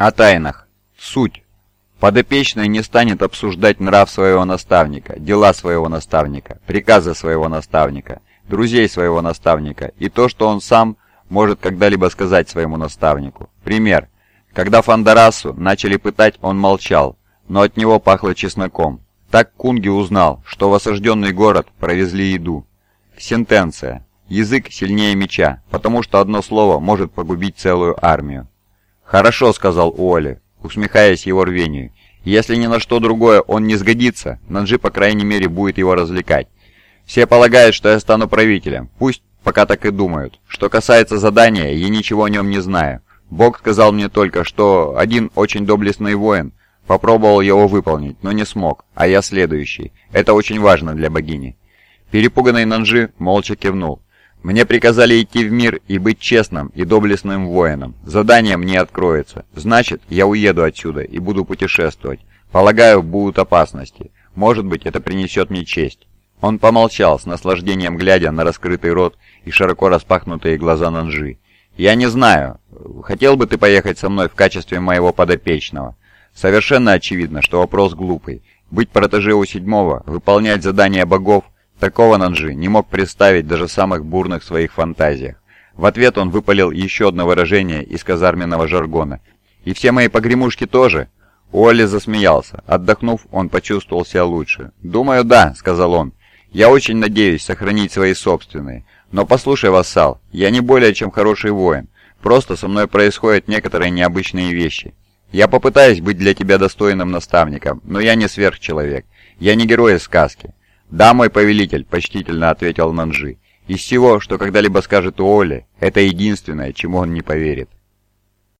О тайнах. Суть. Подопечный не станет обсуждать нрав своего наставника, дела своего наставника, приказы своего наставника, друзей своего наставника и то, что он сам может когда-либо сказать своему наставнику. Пример. Когда Фандарасу начали пытать, он молчал, но от него пахло чесноком. Так Кунги узнал, что в осажденный город провезли еду. Сентенция. Язык сильнее меча, потому что одно слово может погубить целую армию. «Хорошо», — сказал Уолли, усмехаясь его рвению. «Если ни на что другое он не сгодится, Нанджи, по крайней мере, будет его развлекать. Все полагают, что я стану правителем. Пусть пока так и думают. Что касается задания, я ничего о нем не знаю. Бог сказал мне только, что один очень доблестный воин попробовал его выполнить, но не смог, а я следующий. Это очень важно для богини». Перепуганный Нанджи молча кивнул. Мне приказали идти в мир и быть честным и доблестным воином. Задание мне откроется. Значит, я уеду отсюда и буду путешествовать. Полагаю, будут опасности. Может быть, это принесет мне честь». Он помолчал, с наслаждением глядя на раскрытый рот и широко распахнутые глаза Нанжи. «Я не знаю. Хотел бы ты поехать со мной в качестве моего подопечного?» Совершенно очевидно, что вопрос глупый. Быть протеже у седьмого, выполнять задания богов – Такого Нанжи не мог представить даже самых бурных своих фантазиях. В ответ он выпалил еще одно выражение из казарменного жаргона. «И все мои погремушки тоже?» Уолли засмеялся. Отдохнув, он почувствовал себя лучше. «Думаю, да», — сказал он. «Я очень надеюсь сохранить свои собственные. Но послушай, вассал, я не более чем хороший воин. Просто со мной происходят некоторые необычные вещи. Я попытаюсь быть для тебя достойным наставником, но я не сверхчеловек. Я не герой из сказки. «Да, мой повелитель», — почтительно ответил Нанжи. «Из всего, что когда-либо скажет Уолли, это единственное, чему он не поверит».